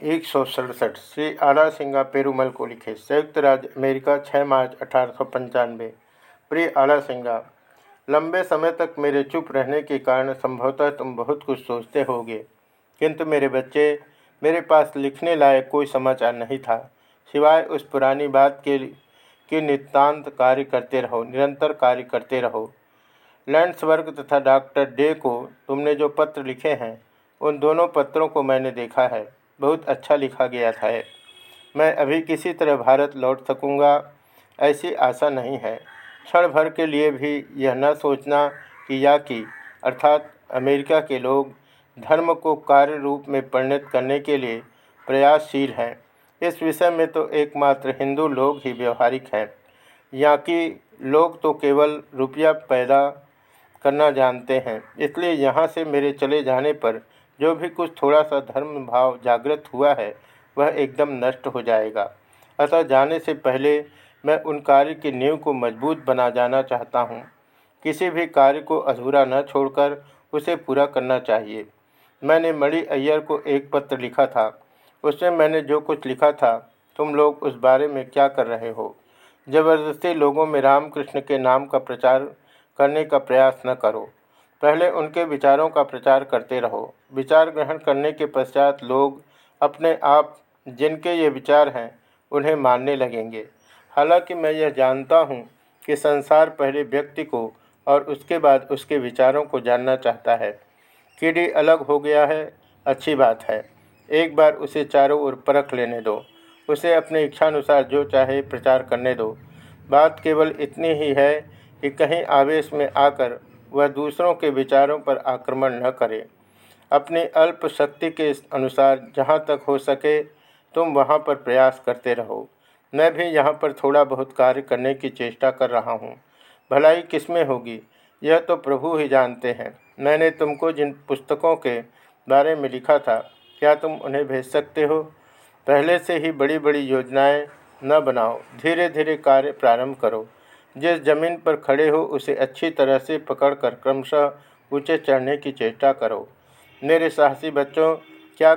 एक सौ सड़सठ श्री आला सिंगा पेरूमल को लिखे संयुक्त राज्य अमेरिका 6 मार्च अठारह सौ पंचानवे। प्रिय आला सिंगा, लंबे समय तक मेरे चुप रहने के कारण संभवतः तुम बहुत कुछ सोचते होगे। किंतु मेरे बच्चे, मेरे पास लिखने लायक कोई समाचार नहीं था। सिवाय उस पुरानी बात के कि नितान्त कार्य करते रहो, निरंतर कार्य करते रहो। लैंड्सवर्ग तथा डॉक्टर डे को तुमने जो पत्र लिखे हैं, उन दोनों पत्रों को मैंने देखा है। बहुत अच्छा लिखा गया था। मैं अभी किसी तरह भारत लौट सकूँगा, ऐसी आशा नहीं है। क्षण भर के लिए भी यह न सोचना कि या कि, अर्थात अमेरिका के लोग धर्म को कार्य रूप में परिणत करने के लिए प्रयासशील हैं। इस विषय में तो एकमात्र हिंदू लोग ही व्यवहारिक हैं। यहाँ कि लोग तो केवल रुपया पैदा करना जानते हैं, इसलिए यहाँ से मेरे चले जाने पर जो भी कुछ थोड़ा सा धर्म भाव जागृत हुआ है, वह एकदम नष्ट हो जाएगा। अतः जाने से पहले मैं उन कार्य की नींव को मज़बूत बना जाना चाहता हूँ। किसी भी कार्य को अधूरा न छोड़कर उसे पूरा करना चाहिए। मैंने मणि अय्यर को एक पत्र लिखा था। उसमें मैंने जो कुछ लिखा था, तुम लोग उस बारे में क्या कर रहे हो? ज़बरदस्ती लोगों में रामकृष्ण के नाम का प्रचार करने का प्रयास न करो। पहले उनके विचारों का प्रचार करते रहो। विचार ग्रहण करने के पश्चात लोग अपने आप, जिनके ये विचार हैं, उन्हें मानने लगेंगे। हालाँकि मैं यह जानता हूँ कि संसार पहले व्यक्ति को और उसके बाद उसके विचारों को जानना चाहता है। कीड़ी अलग हो गया है, अच्छी बात है। एक बार उसे चारों ओर परख लेने दो। उसे अपने इच्छानुसार जो चाहे प्रचार करने दो। बात केवल इतनी ही है कि कहीं आवेश में आकर वह दूसरों के विचारों पर आक्रमण न करे। अपनी अल्प शक्ति के अनुसार जहाँ तक हो सके, तुम वहाँ पर प्रयास करते रहो। मैं भी यहाँ पर थोड़ा बहुत कार्य करने की चेष्टा कर रहा हूँ। भलाई किसमें होगी, यह तो प्रभु ही जानते हैं। मैंने तुमको जिन पुस्तकों के बारे में लिखा था, क्या तुम उन्हें भेज सकते हो? पहले से ही बड़ी बड़ी योजनाएँ न बनाओ। धीरे धीरे कार्य प्रारंभ करो। जिस ज़मीन पर खड़े हो, उसे अच्छी तरह से पकड़कर क्रमशः ऊँचे चढ़ने की चेष्टा करो। मेरे साहसी बच्चों, क्या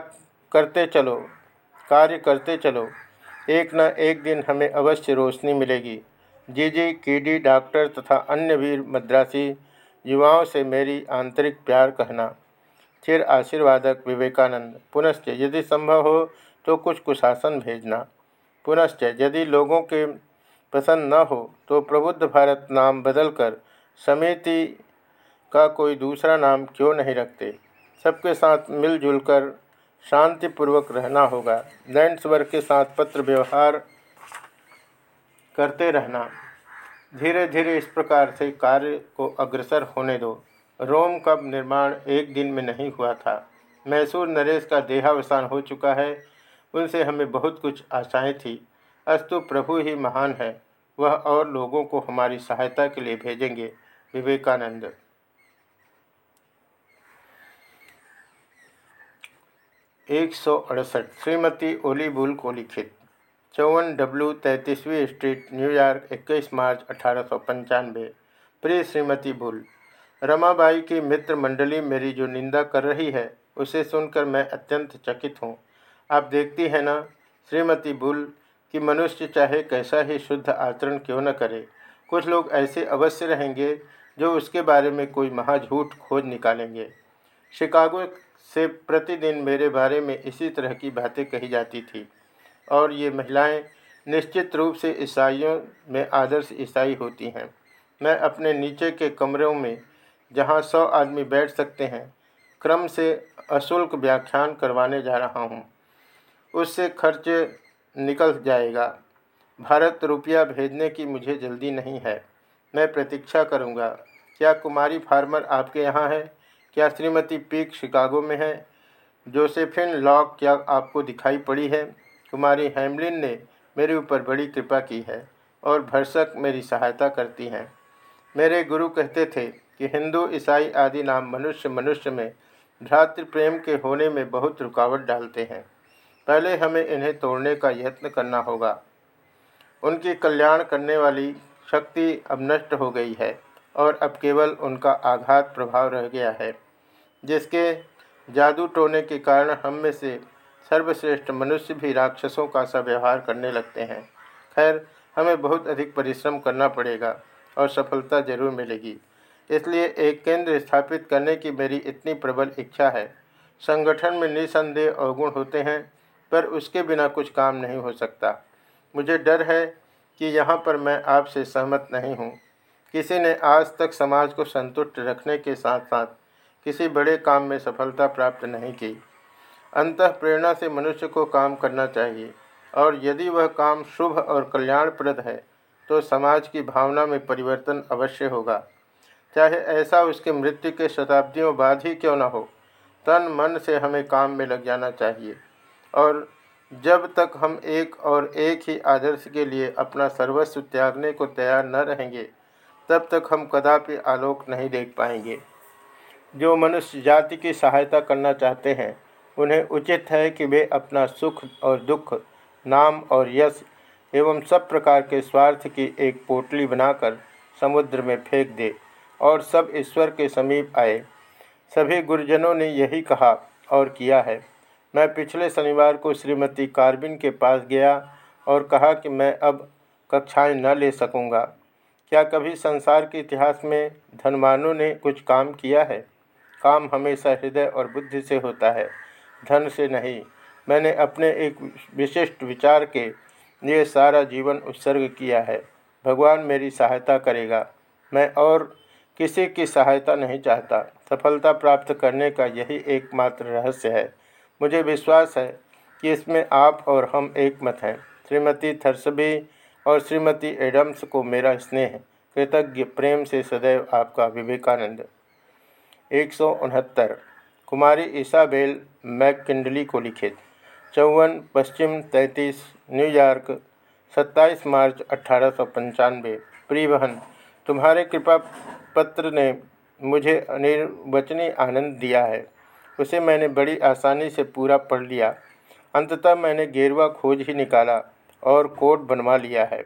करते चलो? कार्य करते चलो। एक न एक दिन हमें अवश्य रोशनी मिलेगी। जी जी कीडी, डॉक्टर तथा अन्य वीर मद्रासी युवाओं से मेरी आंतरिक प्यार कहना। चिर आशीर्वादक विवेकानंद, पुनश्च यदि संभव हो तो कुछ कुशासन भेजना। पुनश्च यदि लोगों के पसंद न हो तो प्रबुद्ध भारत नाम बदलकर समिति का कोई दूसरा नाम क्यों नहीं रखते? सबके साथ मिलजुल कर शांतिपूर्वक रहना होगा। लैंड लैंड्सवर्ग के साथ पत्र व्यवहार करते रहना। धीरे धीरे इस प्रकार से कार्य को अग्रसर होने दो। रोम का निर्माण एक दिन में नहीं हुआ था। मैसूर नरेश का देहावसान हो चुका है। उनसे हमें बहुत कुछ आशाएँ थी। अस्तु प्रभु ही महान है, वह और लोगों को हमारी सहायता के लिए भेजेंगे। विवेकानंद। एक सौ अड़सठ, श्रीमती ओली बुल को लिखित। चौवन डब्ल्यू तैंतीसवीं स्ट्रीट न्यूयॉर्क 21 मार्च अठारह सौ पंचानवे। प्रिय श्रीमती बुल, रमाबाई की मित्र मंडली मेरी जो निंदा कर रही है, उसे सुनकर मैं अत्यंत चकित हूँ। आप देखती हैं ना, श्रीमती बुल कि मनुष्य चाहे कैसा ही शुद्ध आचरण क्यों न करे। कुछ लोग ऐसे अवश्य रहेंगे जो उसके बारे में कोई महाझूठ खोज निकालेंगे। शिकागो से प्रतिदिन मेरे बारे में इसी तरह की बातें कही जाती थी। और ये महिलाएँ निश्चित रूप से ईसाइयों में आदर्श ईसाई होती हैं। मैं अपने नीचे के कमरों में जहाँ सौ आदमी बैठ सकते हैं, क्रम से अशुल्क व्याख्यान करवाने जा रहा हूँ। उससे खर्च निकल जाएगा। भारत, रुपया भेजने की मुझे जल्दी नहीं है। मैं प्रतीक्षा करूँगा। क्या कुमारी फार्मर आपके यहाँ है? क्या श्रीमती पीक शिकागो में है? जोसेफिन लॉक, क्या आपको दिखाई पड़ी है? कुमारी हेमलिन ने मेरे ऊपर बड़ी कृपा की है और भरसक मेरी सहायता करती हैं। मेरे गुरु कहते थे कि हिंदू, ईसाई आदि नाम मनुष्य मनुष्य में भ्रातृ प्रेम के होने में बहुत रुकावट डालते हैं। पहले हमें इन्हें तोड़ने का यत्न करना होगा। उनकी कल्याण करने वाली शक्ति अब नष्ट हो गई है और अब केवल उनका आघात प्रभाव रह गया है, जिसके जादू टोने के कारण हम में से सर्वश्रेष्ठ मनुष्य भी राक्षसों का सा व्यवहार करने लगते हैं। खैर, हमें बहुत अधिक परिश्रम करना पड़ेगा और सफलता ज़रूर मिलेगी। इसलिए एक केंद्र स्थापित करने की मेरी इतनी प्रबल इच्छा है। संगठन में निसंदेह अवगुण होते हैं पर उसके बिना कुछ काम नहीं हो सकता। मुझे डर है कि यहाँ पर मैं आपसे सहमत नहीं हूँ। किसी ने आज तक समाज को संतुष्ट रखने के साथ साथ किसी बड़े काम में सफलता प्राप्त नहीं की। अंत प्रेरणा से मनुष्य को काम करना चाहिए, और यदि वह काम शुभ और कल्याणप्रद है तो समाज की भावना में परिवर्तन अवश्य होगा। चाहे ऐसा उसके मृत्यु के शताब्दियों बाद ही क्यों न हो तन मन से हमें काम में लग जाना चाहिए। और जब तक हम एक और एक ही आदर्श के लिए अपना सर्वस्व त्यागने को तैयार न रहेंगे, तब तक हम कदापि आलोक नहीं देख पाएँगे। जो मनुष्य जाति की सहायता करना चाहते हैं, उन्हें उचित है कि वे अपना सुख और दुख, नाम और यश एवं सब प्रकार के स्वार्थ की एक पोटली बनाकर समुद्र में फेंक दे और सब ईश्वर के समीप आए। सभी गुरुजनों ने यही कहा और किया है। मैं पिछले शनिवार को श्रीमती कार्बिन के पास गया और कहा कि मैं अब कक्षाएँ न ले सकूँगा। क्या कभी संसार के इतिहास में धनवानों ने कुछ काम किया है? काम हमेशा हृदय और बुद्धि से होता है, धन से नहीं। मैंने अपने एक विशिष्ट विचार के लिए सारा जीवन उत्सर्ग किया है। भगवान मेरी सहायता करेगा। मैं और किसी की सहायता नहीं चाहता। सफलता प्राप्त करने का यही एकमात्र रहस्य है। मुझे विश्वास है कि इसमें आप और हम एक मत हैं। श्रीमती थर्सबी और श्रीमती एडम्स को मेरा स्नेह, कृतज्ञ प्रेम से सदैव आपका विवेकानंद। एक सौ उनहत्तर, कुमारी ईसाबेल मैककिंडली को लिखित। चौवन, पश्चिम तैंतीस न्यूयॉर्क सत्ताईस मार्च अट्ठारह सौ बहन तुम्हारे कृपा पत्र ने मुझे अनिर्वचनीय आनंद दिया है। उसे मैंने बड़ी आसानी से पूरा पढ़ लिया। अंततः मैंने गेरवा खोज ही निकाला और कोट बनवा लिया है।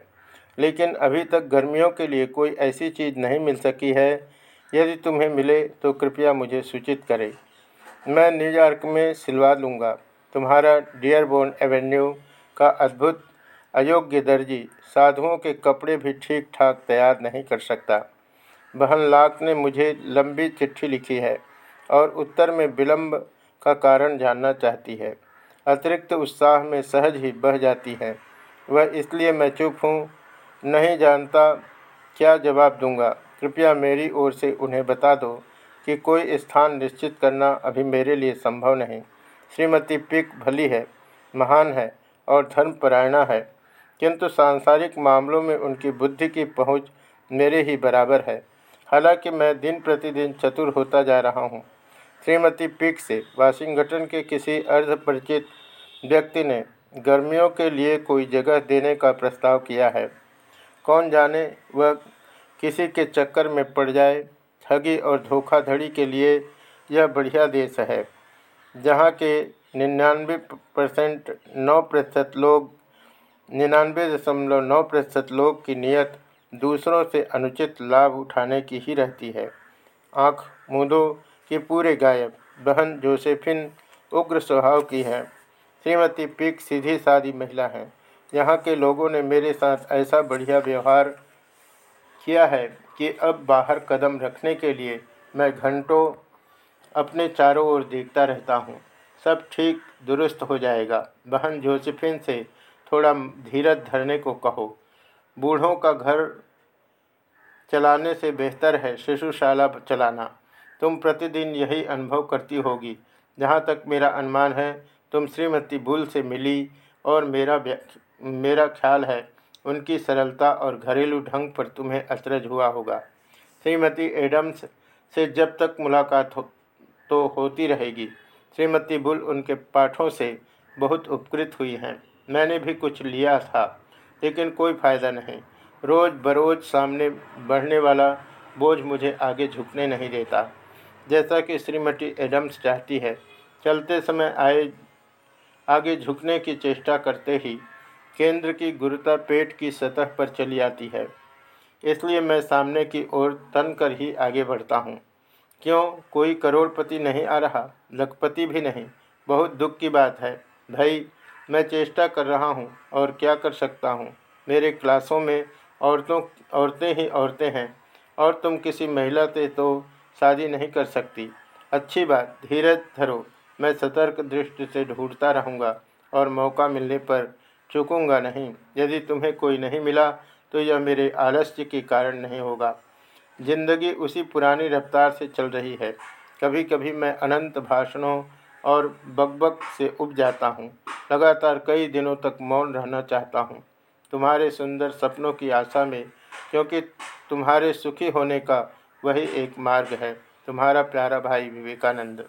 लेकिन अभी तक गर्मियों के लिए कोई ऐसी चीज़ नहीं मिल सकी है। यदि तुम्हें मिले तो कृपया मुझे सूचित करें। मैं न्यूयॉर्क में सिलवा लूँगा। तुम्हारा डियरबोर्न एवेन्यू का अद्भुत, अयोग्य दर्जी साधुओं के कपड़े भी ठीक ठाक तैयार नहीं कर सकता। बहन लाख ने मुझे लंबी चिट्ठी लिखी है। और उत्तर में विलंब का कारण जानना चाहती है। अतिरिक्त उत्साह में सहज ही बह जाती है। वह इसलिए मैं चुप हूँ, नहीं जानता क्या जवाब दूँगा। कृपया मेरी ओर से उन्हें बता दो कि कोई स्थान निश्चित करना अभी मेरे लिए संभव नहीं। श्रीमती पिक भली है, महान है और धर्मपरायणा है, किंतु सांसारिक मामलों में उनकी बुद्धि की पहुँच मेरे ही बराबर है। हालाँकि मैं दिन प्रतिदिन चतुर होता जा रहा हूँ। श्रीमती पिक से वाशिंगटन के किसी अर्धपरिचित व्यक्ति ने गर्मियों के लिए कोई जगह देने का प्रस्ताव किया है। कौन जाने वह किसी के चक्कर में पड़ जाए, ठगी और धोखाधड़ी के लिए यह बढ़िया देश है, जहाँ के निन्यानवे परसेंट नौ प्रतिशत लोग, निन्यानवे दशमलव नौ प्रतिशत लोग की नीयत दूसरों से अनुचित लाभ उठाने की ही रहती है। आँख मूंदो कि पूरे गायब। बहन जोसेफिन उग्र स्वभाव की है। श्रीमती पिक सीधी सादी महिला है। यहाँ के लोगों ने मेरे साथ ऐसा बढ़िया व्यवहार किया है कि अब बाहर कदम रखने के लिए मैं घंटों अपने चारों ओर देखता रहता हूँ। सब ठीक, दुरुस्त हो जाएगा। बहन जोसेफिन से थोड़ा धीरज धरने को कहो। बूढ़ों का घर चलाने से बेहतर है शिशुशाला चलाना। तुम प्रतिदिन यही अनुभव करती होगी। जहाँ तक मेरा अनुमान है, तुम श्रीमती बुल से मिली और मेरा मेरा ख्याल है, उनकी सरलता और घरेलू ढंग पर तुम्हें अचरज हुआ होगा। श्रीमती एडम्स से जब तक मुलाकात हो तो होती रहेगी। श्रीमती बुल उनके पाठों से बहुत उपकृत हुई हैं। मैंने भी कुछ लिया था, लेकिन कोई फ़ायदा नहीं। रोज़ बरोज़ सामने बढ़ने वाला बोझ मुझे आगे झुकने नहीं देता। जैसा कि श्रीमती एडम्स चाहती है, चलते समय आए, आगे झुकने की चेष्टा करते ही केंद्र की गुरुता पेट की सतह पर चली आती है। इसलिए मैं सामने की ओर तन कर ही आगे बढ़ता हूँ। क्यों? कोई करोड़पति नहीं आ रहा, लखपति भी नहीं। बहुत दुख की बात है। भाई, मैं चेष्टा कर रहा हूँ और क्या कर सकता हूँ? मेरे क्लासों में औरतों, औरतें ही औरतें हैं। और तुम किसी महिला से तो शादी नहीं कर सकती। अच्छी बात धीरज धरो। मैं सतर्क दृष्टि से ढूंढता रहूँगा और मौका मिलने पर चुकूँगा नहीं। यदि तुम्हें कोई नहीं मिला तो यह मेरे आलस्य के कारण नहीं होगा। ज़िंदगी उसी पुरानी रफ्तार से चल रही है। कभी कभी मैं अनंत भाषणों और बकबक से उब जाता हूँ। लगातार कई दिनों तक मौन रहना चाहता हूँ। तुम्हारे सुंदर सपनों की आशा में, क्योंकि तुम्हारे सुखी होने का वही एक मार्ग है। तुम्हारा प्यारा भाई विवेकानंद।